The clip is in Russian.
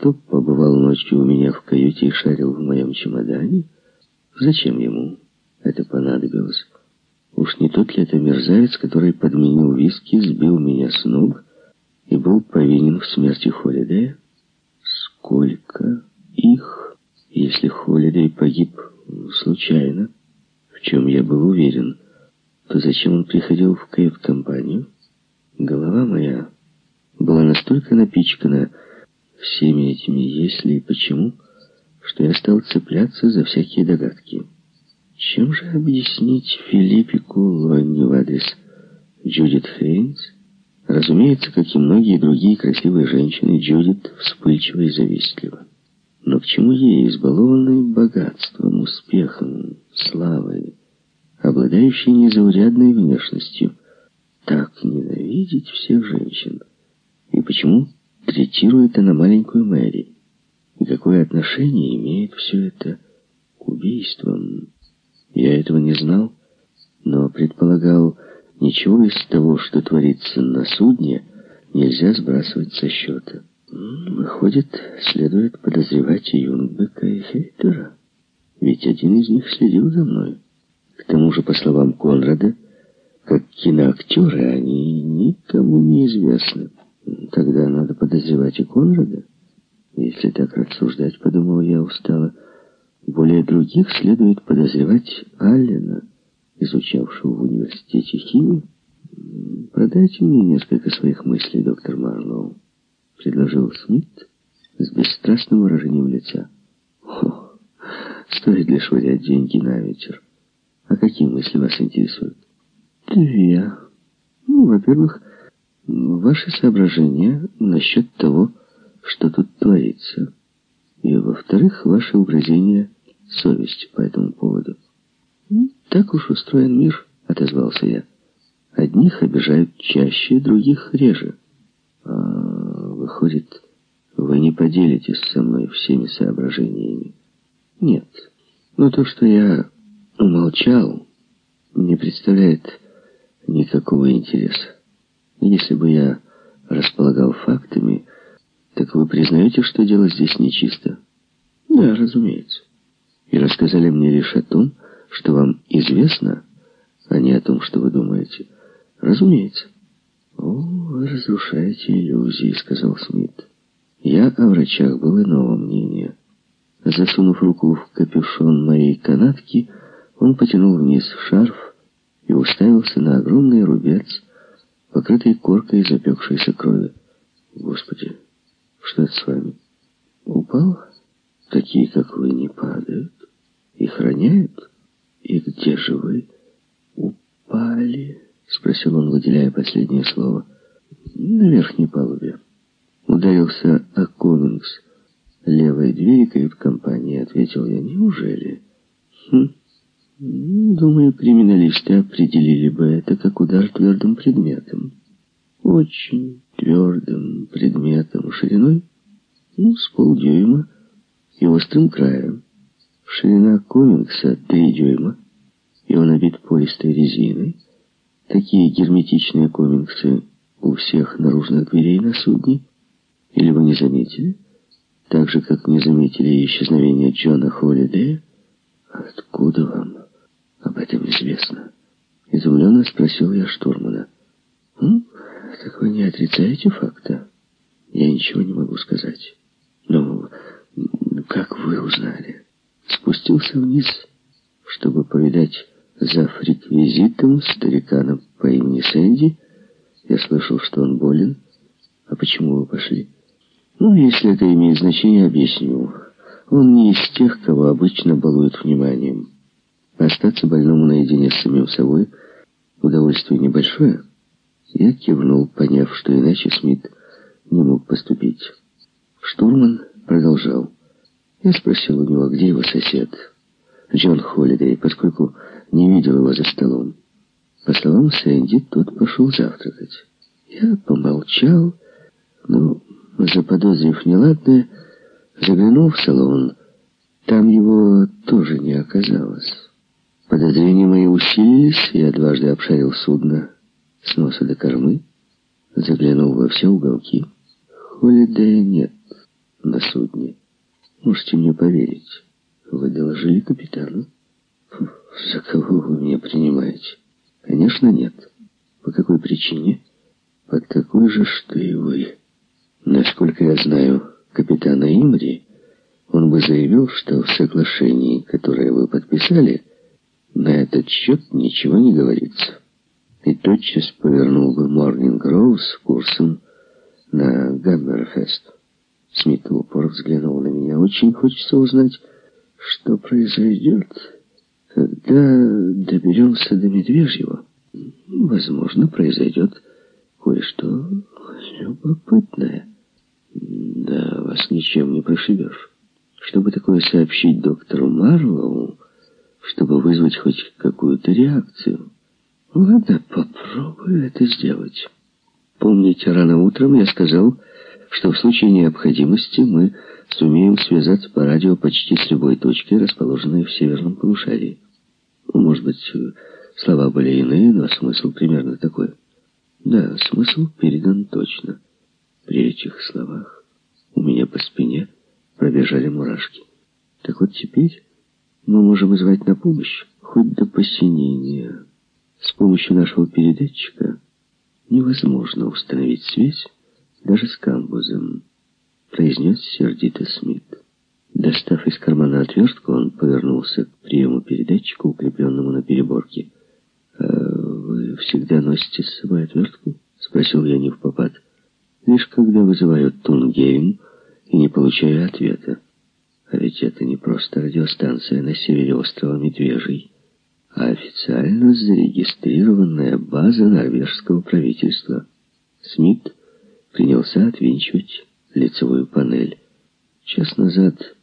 кто побывал ночью у меня в каюте и шарил в моем чемодане? Зачем ему это понадобилось? Уж не тот ли это мерзавец, который подменил виски, сбил меня с ног и был повинен в смерти Холидея? Сколько их, если Холидей погиб случайно, в чем я был уверен, то зачем он приходил в кают-компанию? Голова моя была настолько напичкана всеми этими «если» и «почему», что я стал цепляться за всякие догадки. Чем же объяснить Филиппику Лонни в адрес Джудит Хейнс? Разумеется, как и многие другие красивые женщины, Джудит вспыльчива и завистлива. Но к чему ей, избалованной богатством, успехом, славой, обладающей незаурядной внешностью, так ненавидеть всех женщин? И почему третирует она маленькую Мэри? И какое отношение имеет все это к убийствам? Я этого не знал, но предполагал, ничего из того, что творится на судне, нельзя сбрасывать со счета. Выходит, следует подозревать и Юнгбека, и Хейтера. Ведь один из них следил за мной. К тому же, по словам Конрада, как киноактеры, они никому не известны. Тогда надо подозревать и Конрада. Если так рассуждать, подумал я устало, более других следует подозревать Аллена, изучавшего в университете химию. «Продайте мне несколько своих мыслей, доктор Марлоу», — предложил Смит с бесстрастным выражением лица. «О, стоит ли швырять деньги на ветер? А какие мысли вас интересуют?» «Две. Ну, во-первых, ваши соображения насчет того, что тут творится. И, во-вторых, ваши угрызения совести по этому поводу. «Так уж устроен мир», — отозвался я. «Одних обижают чаще, других реже». А, выходит, вы не поделитесь со мной всеми соображениями? Нет. Но то, что я умолчал, не представляет никакого интереса. Если бы я располагал фактами, так вы признаете, что дело здесь нечисто? Да, разумеется. И рассказали мне лишь о том, что вам известно, а не о том, что вы думаете. Разумеется. «О, вы разрушаете иллюзии», — сказал Смит. «Я о врачах был иного мнения». Засунув руку в капюшон моей канатки, он потянул вниз шарф и уставился на огромный рубец, покрытый коркой запекшейся крови. «Господи, что это с вами? Упал? Такие, как вы, не падают. Их роняют?» «И где же вы упали?» — спросил он, выделяя последнее слово. «На верхней палубе». Ударился о Комингс. «Левой двери кают-компании», — ответил я. «Неужели?» «Хм. Думаю, криминалисты определили бы это как удар твердым предметом. Очень твердым предметом шириной, ну, с полдюйма и острым краем. Ширина комикса 3 дюйма, и он обит пористой резиной. Такие герметичные комиксы у всех наружных дверей на судне. Или вы не заметили? Так же, как не заметили исчезновение Джона Холлидея? Откуда вам об этом известно? Изумленно спросил я штурмана. «Ну, так вы не отрицаете факта? Я ничего не могу сказать. Ну, как вы узнали?» спустился вниз, чтобы повидать за фриквизитом старикана по имени Сэнди. Я слышал, что он болен. А почему вы пошли? Ну, если это имеет значение, объясню. Он не из тех, кого обычно балуют вниманием. Остаться больному наедине с самим собой — удовольствие небольшое. Я кивнул, поняв, что иначе Смит не мог поступить. Штурман продолжал. Я спросил у него, где его сосед, Джон Холлидей, поскольку не видел его за столом. По словам Сэнди, тот пошел завтракать. Я помолчал, но, заподозрив неладное, заглянул в салон. Там его тоже не оказалось. Подозрения мои усилились, я дважды обшарил судно с носа до кормы, заглянул во все уголки. Холидея нет. на судне. Можете мне поверить. Вы доложили капитану? За кого вы меня принимаете? Конечно, нет. По какой причине? По такой же, что и вы. Насколько я знаю капитана Имри, он бы заявил, что в соглашении, которое вы подписали, на этот счет ничего не говорится. И тотчас повернул бы Морнинг Роуз курсом на Гаммерфест. Смит в упор взглянул на меня. Очень хочется узнать, что произойдет, когда доберемся до Медвежьего. Возможно, произойдет кое-что любопытное. Да, вас ничем не прошибешь. Чтобы такое сообщить доктору Марлоу, чтобы вызвать хоть какую-то реакцию. Ладно, попробую это сделать. Помните, рано утром я сказал, что в случае необходимости мы сумеем связаться по радио почти с любой точкой, расположенной в северном полушарии. Может быть, слова были иные, но смысл примерно такой. Да, смысл передан точно. При этих словах у меня по спине пробежали мурашки. Так вот теперь мы можем звать на помощь хоть до посинения. С помощью нашего передатчика невозможно установить связь даже с камбузом, произнес сердито Смит. Достав из кармана отвертку, он повернулся к приему передатчика, укрепленному на переборке. «А вы всегда носите с собой отвертку?» — спросил я не в попад. «Лишь когда вызываю Тунгейм и не получаю ответа. А ведь это не просто радиостанция на севере острова Медвежий, а официально зарегистрированная база норвежского правительства. Смит принялся отвинчивать лицевую панель. Час назад